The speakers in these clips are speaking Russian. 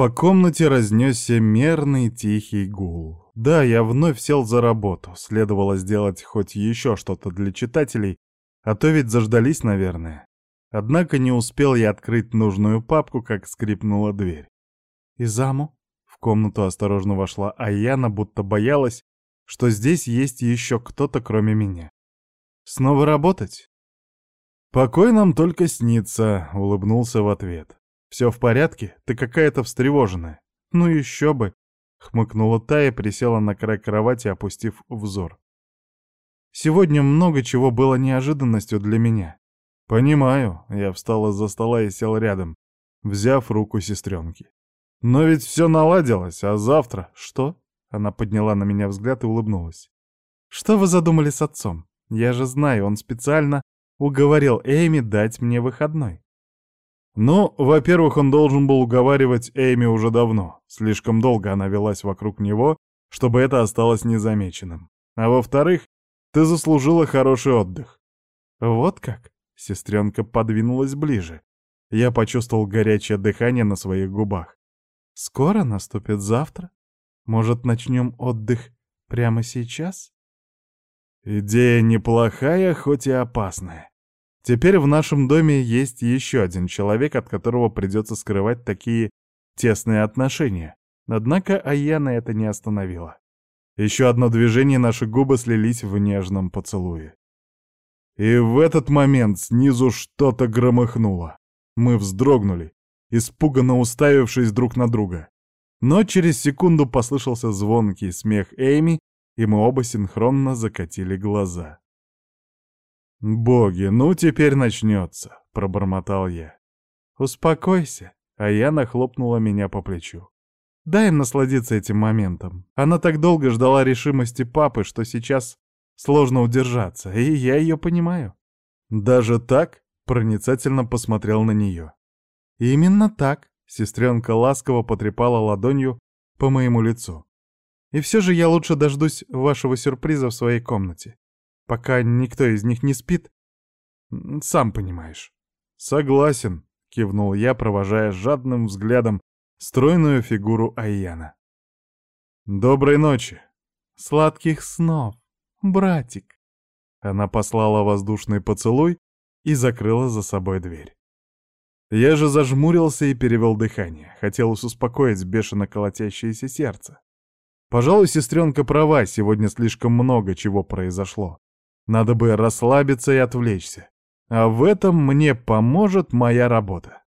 По комнате разнесся мерный тихий гул. Да, я вновь сел за работу. Следовало сделать хоть еще что-то для читателей, а то ведь заждались, наверное. Однако не успел я открыть нужную папку, как скрипнула дверь. «Изаму?» — в комнату осторожно вошла Аяна, будто боялась, что здесь есть еще кто-то, кроме меня. «Снова работать?» «Покой нам только снится», — улыбнулся в ответ. «Все в порядке? Ты какая-то встревоженная». «Ну еще бы!» — хмыкнула та присела на край кровати, опустив взор. «Сегодня много чего было неожиданностью для меня». «Понимаю», — я встал из-за стола и сел рядом, взяв руку сестренки. «Но ведь все наладилось, а завтра...» «Что?» — она подняла на меня взгляд и улыбнулась. «Что вы задумали с отцом? Я же знаю, он специально уговорил Эйми дать мне выходной. Ну, во-первых, он должен был уговаривать Эйми уже давно. Слишком долго она велась вокруг него, чтобы это осталось незамеченным. А во-вторых, ты заслужила хороший отдых. Вот как? Сестренка подвинулась ближе. Я почувствовал горячее дыхание на своих губах. Скоро наступит завтра? Может, начнем отдых прямо сейчас? Идея неплохая, хоть и опасная. Теперь в нашем доме есть еще один человек, от которого придется скрывать такие тесные отношения. Однако Аяна это не остановила. Еще одно движение, наши губы слились в нежном поцелуе. И в этот момент снизу что-то громыхнуло. Мы вздрогнули, испуганно уставившись друг на друга. Но через секунду послышался звонкий смех Эйми, и мы оба синхронно закатили глаза. «Боги, ну теперь начнется», — пробормотал я. «Успокойся», — а я нахлопнула меня по плечу. «Дай им насладиться этим моментом. Она так долго ждала решимости папы, что сейчас сложно удержаться, и я ее понимаю». «Даже так?» — проницательно посмотрел на нее. «Именно так», — сестренка ласково потрепала ладонью по моему лицу. «И все же я лучше дождусь вашего сюрприза в своей комнате пока никто из них не спит. Сам понимаешь. Согласен, кивнул я, провожая жадным взглядом стройную фигуру Айяна. Доброй ночи. Сладких снов, братик. Она послала воздушный поцелуй и закрыла за собой дверь. Я же зажмурился и перевел дыхание. Хотелось успокоить бешено колотящееся сердце. Пожалуй, сестренка права, сегодня слишком много чего произошло. Надо бы расслабиться и отвлечься. А в этом мне поможет моя работа.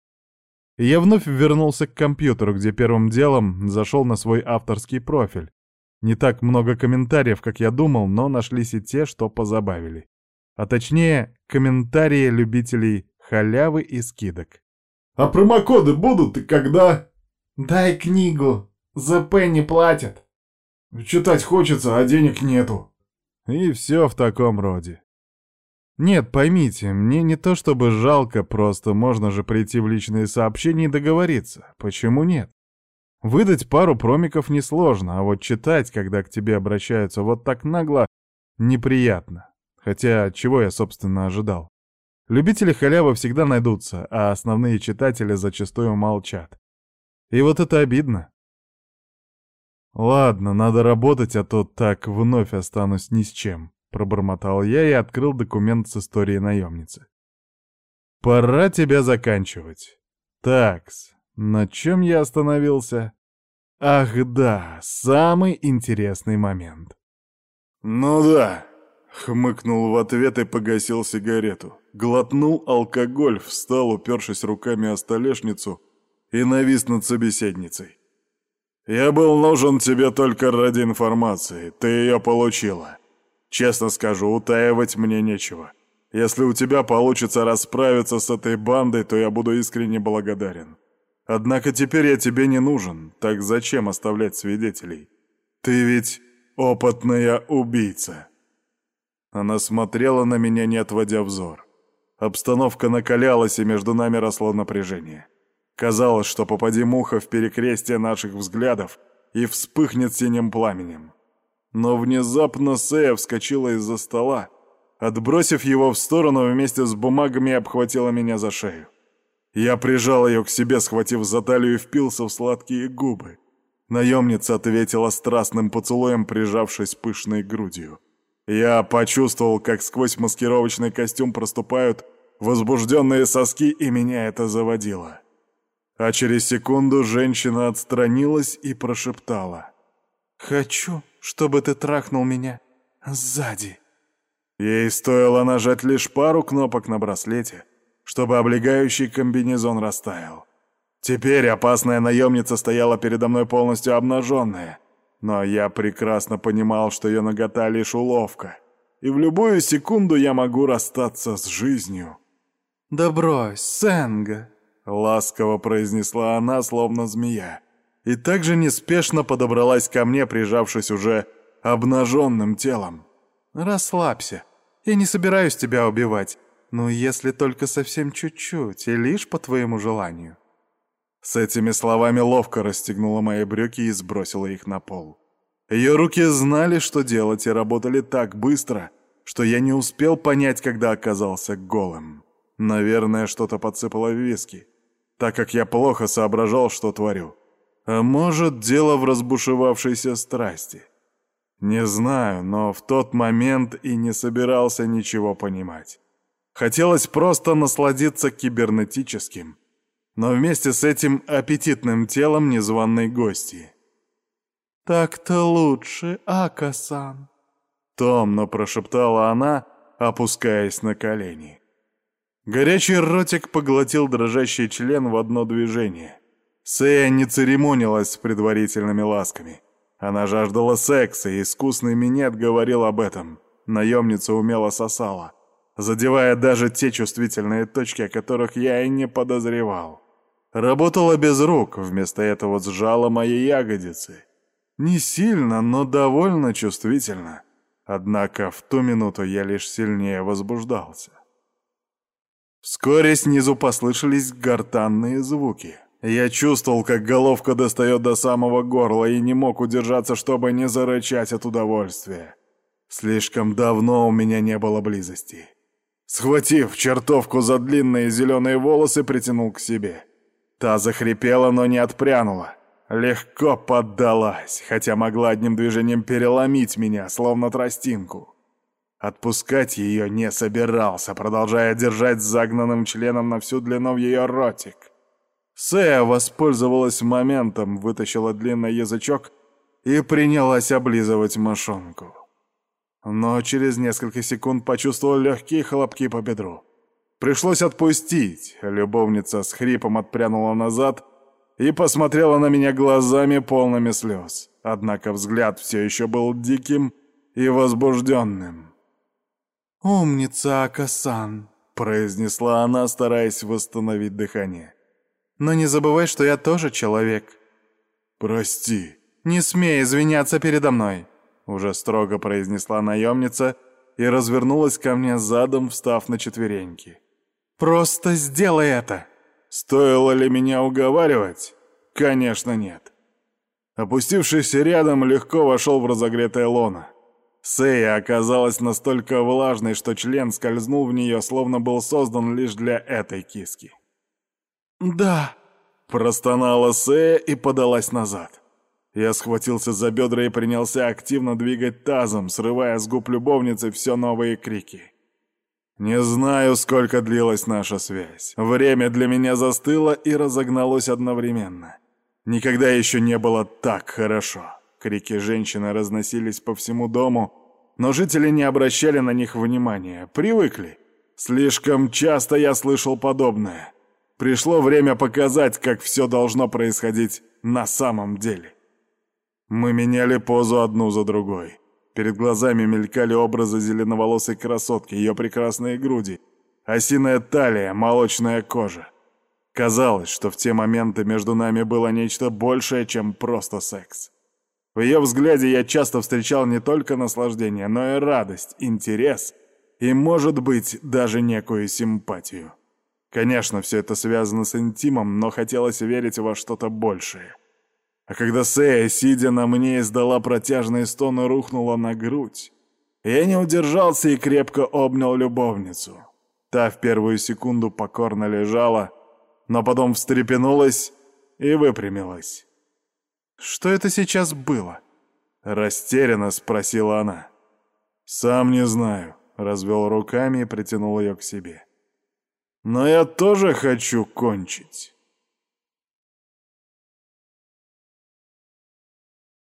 Я вновь вернулся к компьютеру, где первым делом зашел на свой авторский профиль. Не так много комментариев, как я думал, но нашлись и те, что позабавили. А точнее, комментарии любителей халявы и скидок. «А промокоды будут и когда?» «Дай книгу. За пенни платят». «Читать хочется, а денег нету», и все в таком роде. Нет, поймите, мне не то чтобы жалко, просто можно же прийти в личные сообщения и договориться. Почему нет? Выдать пару промиков несложно, а вот читать, когда к тебе обращаются вот так нагло, неприятно. Хотя, чего я, собственно, ожидал? Любители халявы всегда найдутся, а основные читатели зачастую молчат. И вот это обидно. «Ладно, надо работать, а то так вновь останусь ни с чем», — пробормотал я и открыл документ с историей наемницы. «Пора тебя заканчивать. Такс, на чем я остановился?» «Ах да, самый интересный момент». «Ну да», — хмыкнул в ответ и погасил сигарету. Глотнул алкоголь, встал, упершись руками о столешницу, и навис над собеседницей. Я был нужен тебе только ради информации. Ты ее получила. Честно скажу, утаивать мне нечего. Если у тебя получится расправиться с этой бандой, то я буду искренне благодарен. Однако теперь я тебе не нужен, так зачем оставлять свидетелей? Ты ведь опытная убийца. Она смотрела на меня, не отводя взор. Обстановка накалялась, и между нами росло напряжение. Казалось, что попади муха в перекрестие наших взглядов и вспыхнет синим пламенем. Но внезапно Сея вскочила из-за стола, отбросив его в сторону вместе с бумагами обхватила меня за шею. Я прижал ее к себе, схватив за талию и впился в сладкие губы. Наемница ответила страстным поцелуем, прижавшись пышной грудью. Я почувствовал, как сквозь маскировочный костюм проступают возбужденные соски, и меня это заводило. А через секунду женщина отстранилась и прошептала. «Хочу, чтобы ты трахнул меня сзади». Ей стоило нажать лишь пару кнопок на браслете, чтобы облегающий комбинезон растаял. Теперь опасная наемница стояла передо мной полностью обнаженная, но я прекрасно понимал, что ее нагота лишь уловка, и в любую секунду я могу расстаться с жизнью. «Да брось, Сенга!» — ласково произнесла она, словно змея, и также неспешно подобралась ко мне, прижавшись уже обнаженным телом. «Расслабься, я не собираюсь тебя убивать, ну если только совсем чуть-чуть и лишь по твоему желанию». С этими словами ловко расстегнула мои брюки и сбросила их на пол. Ее руки знали, что делать, и работали так быстро, что я не успел понять, когда оказался голым. Наверное, что-то подсыпало в виски, так как я плохо соображал, что творю. А может, дело в разбушевавшейся страсти. Не знаю, но в тот момент и не собирался ничего понимать. Хотелось просто насладиться кибернетическим, но вместе с этим аппетитным телом незваной гости. «Так-то лучше, Акасан», — томно прошептала она, опускаясь на колени. Горячий ротик поглотил дрожащий член в одно движение. Сэя не церемонилась с предварительными ласками. Она жаждала секса, и искусный минет говорил об этом. Наемница умело сосала, задевая даже те чувствительные точки, о которых я и не подозревал. Работала без рук, вместо этого сжала мои ягодицы. Не сильно, но довольно чувствительно. Однако в ту минуту я лишь сильнее возбуждался. Вскоре снизу послышались гортанные звуки. Я чувствовал, как головка достает до самого горла и не мог удержаться, чтобы не зарычать от удовольствия. Слишком давно у меня не было близости. Схватив чертовку за длинные зеленые волосы, притянул к себе. Та захрипела, но не отпрянула. Легко поддалась, хотя могла одним движением переломить меня, словно тростинку. Отпускать ее не собирался, продолжая держать загнанным членом на всю длину в ее ротик. Сэя воспользовалась моментом, вытащила длинный язычок и принялась облизывать мошонку. Но через несколько секунд почувствовал легкие хлопки по бедру. Пришлось отпустить. Любовница с хрипом отпрянула назад и посмотрела на меня глазами полными слез. Однако взгляд все еще был диким и возбужденным. «Умница, Акасан», — произнесла она, стараясь восстановить дыхание. «Но не забывай, что я тоже человек». «Прости». «Не смей извиняться передо мной», — уже строго произнесла наемница и развернулась ко мне задом, встав на четвереньки. Просто сделай это!» Стоило ли меня уговаривать? Конечно, нет. Опустившись рядом, легко вошел в разогретое лоно. Сея оказалась настолько влажной, что член скользнул в нее, словно был создан лишь для этой киски. «Да», — простонала Сея и подалась назад. Я схватился за бедра и принялся активно двигать тазом, срывая с губ любовницы все новые крики. Не знаю, сколько длилась наша связь. Время для меня застыло и разогналось одновременно. Никогда еще не было так хорошо. Крики женщины разносились по всему дому, но жители не обращали на них внимания, привыкли. Слишком часто я слышал подобное. Пришло время показать, как все должно происходить на самом деле. Мы меняли позу одну за другой. Перед глазами мелькали образы зеленоволосой красотки, ее прекрасные груди, осиная талия, молочная кожа. Казалось, что в те моменты между нами было нечто большее, чем просто секс. В ее взгляде я часто встречал не только наслаждение, но и радость, интерес и, может быть, даже некую симпатию. Конечно, все это связано с интимом, но хотелось верить во что-то большее. А когда Сея, сидя на мне, издала протяжные стоны, рухнула на грудь, я не удержался и крепко обнял любовницу. Та в первую секунду покорно лежала, но потом встрепенулась и выпрямилась. «Что это сейчас было?» — растерянно спросила она. «Сам не знаю», — развел руками и притянул ее к себе. «Но я тоже хочу кончить».